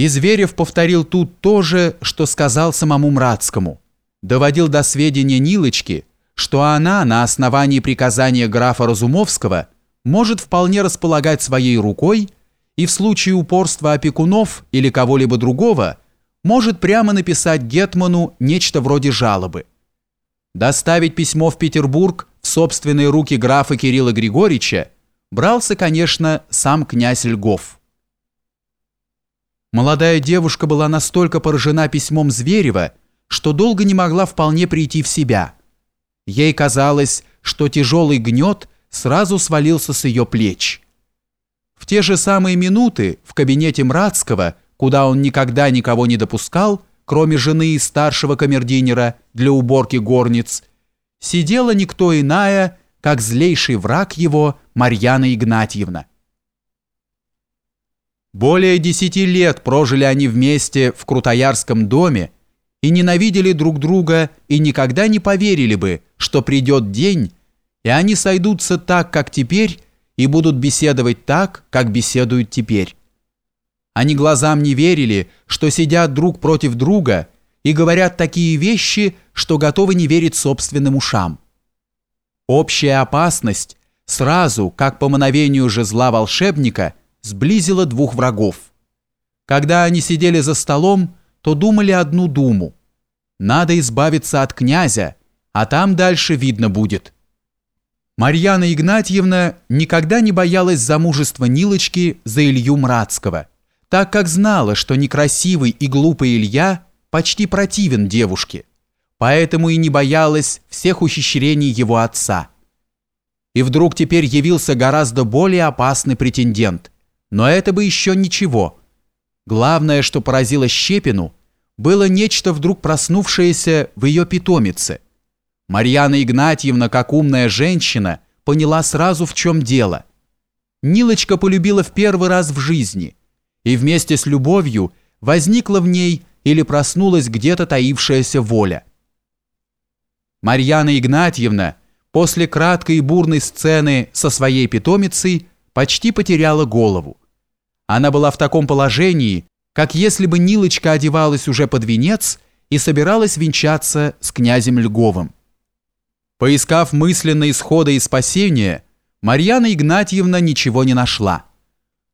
И Зверев повторил тут то же, что сказал самому Мрацкому. Доводил до сведения Нилочки, что она на основании приказания графа Разумовского может вполне располагать своей рукой и в случае упорства опекунов или кого-либо другого может прямо написать Гетману нечто вроде жалобы. Доставить письмо в Петербург в собственные руки графа Кирилла Григорьевича брался, конечно, сам князь Льгов. Молодая девушка была настолько поражена письмом Зверева, что долго не могла вполне прийти в себя. Ей казалось, что тяжелый гнет сразу свалился с ее плеч. В те же самые минуты в кабинете Мрацкого, куда он никогда никого не допускал, кроме жены и старшего камердинера для уборки горниц, сидела никто иная, как злейший враг его Марьяна Игнатьевна. Более десяти лет прожили они вместе в Крутоярском доме и ненавидели друг друга и никогда не поверили бы, что придет день, и они сойдутся так, как теперь, и будут беседовать так, как беседуют теперь. Они глазам не верили, что сидят друг против друга и говорят такие вещи, что готовы не верить собственным ушам. Общая опасность сразу, как по мановению жезла волшебника – сблизило двух врагов. Когда они сидели за столом, то думали одну думу. Надо избавиться от князя, а там дальше видно будет. Марьяна Игнатьевна никогда не боялась замужества Нилочки за Илью Мрацкого, так как знала, что некрасивый и глупый Илья почти противен девушке, поэтому и не боялась всех ухищрений его отца. И вдруг теперь явился гораздо более опасный претендент – но это бы еще ничего. Главное, что поразило Щепину, было нечто вдруг проснувшееся в ее питомице. Марьяна Игнатьевна, как умная женщина, поняла сразу, в чем дело. Нилочка полюбила в первый раз в жизни, и вместе с любовью возникла в ней или проснулась где-то таившаяся воля. Марьяна Игнатьевна после краткой и бурной сцены со своей питомицей почти потеряла голову. Она была в таком положении, как если бы Нилочка одевалась уже под венец и собиралась венчаться с князем Льговым. Поискав мысленно исхода и спасения, Марьяна Игнатьевна ничего не нашла.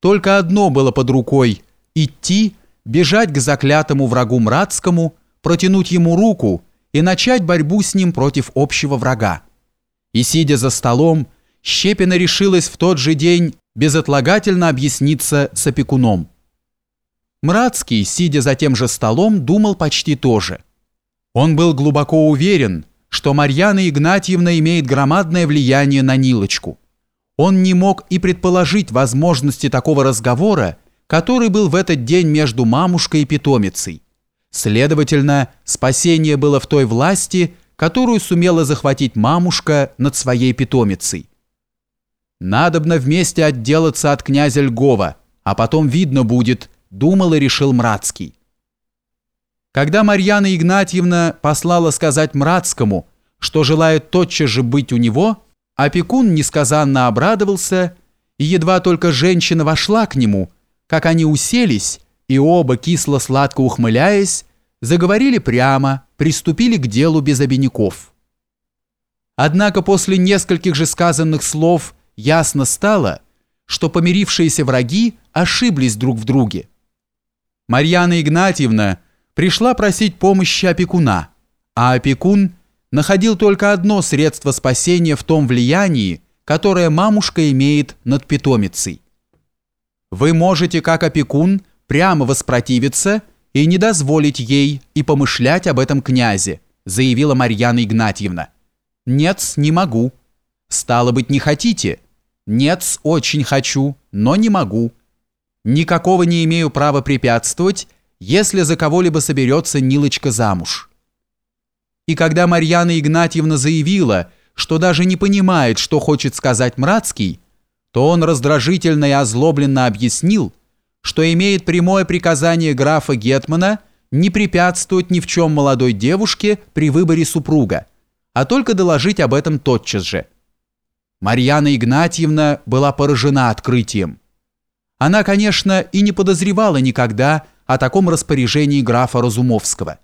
Только одно было под рукой – идти, бежать к заклятому врагу Мрацкому, протянуть ему руку и начать борьбу с ним против общего врага. И сидя за столом, Щепина решилась в тот же день безотлагательно объясниться с опекуном. Мрацкий, сидя за тем же столом, думал почти то же. Он был глубоко уверен, что Марьяна Игнатьевна имеет громадное влияние на Нилочку. Он не мог и предположить возможности такого разговора, который был в этот день между мамушкой и питомицей. Следовательно, спасение было в той власти, которую сумела захватить мамушка над своей питомицей. Надобно вместе отделаться от князя Льгова, а потом видно будет, думал и решил Мрацкий. Когда Марьяна Игнатьевна послала сказать Мрацкому, что желает тотчас же быть у него, опекун несказанно обрадовался, и едва только женщина вошла к нему, как они уселись, и оба, кисло-сладко ухмыляясь, заговорили прямо, приступили к делу без обиняков. Однако после нескольких же сказанных слов ясно стало, что помирившиеся враги ошиблись друг в друге. Марьяна Игнатьевна пришла просить помощи опекуна, а опекун находил только одно средство спасения в том влиянии, которое мамушка имеет над питомицей. Вы можете, как опекун, прямо воспротивиться и не дозволить ей и помышлять об этом князе, заявила Марьяна Игнатьевна. Нет, не могу. Стало быть, не хотите – нет, очень хочу, но не могу. Никакого не имею права препятствовать, если за кого-либо соберется Нилочка замуж. И когда Марьяна Игнатьевна заявила, что даже не понимает, что хочет сказать Мрацкий, то он раздражительно и озлобленно объяснил, что имеет прямое приказание графа Гетмана не препятствовать ни в чем молодой девушке при выборе супруга, а только доложить об этом тотчас же. Марьяна Игнатьевна была поражена открытием. Она, конечно, и не подозревала никогда о таком распоряжении графа Разумовского.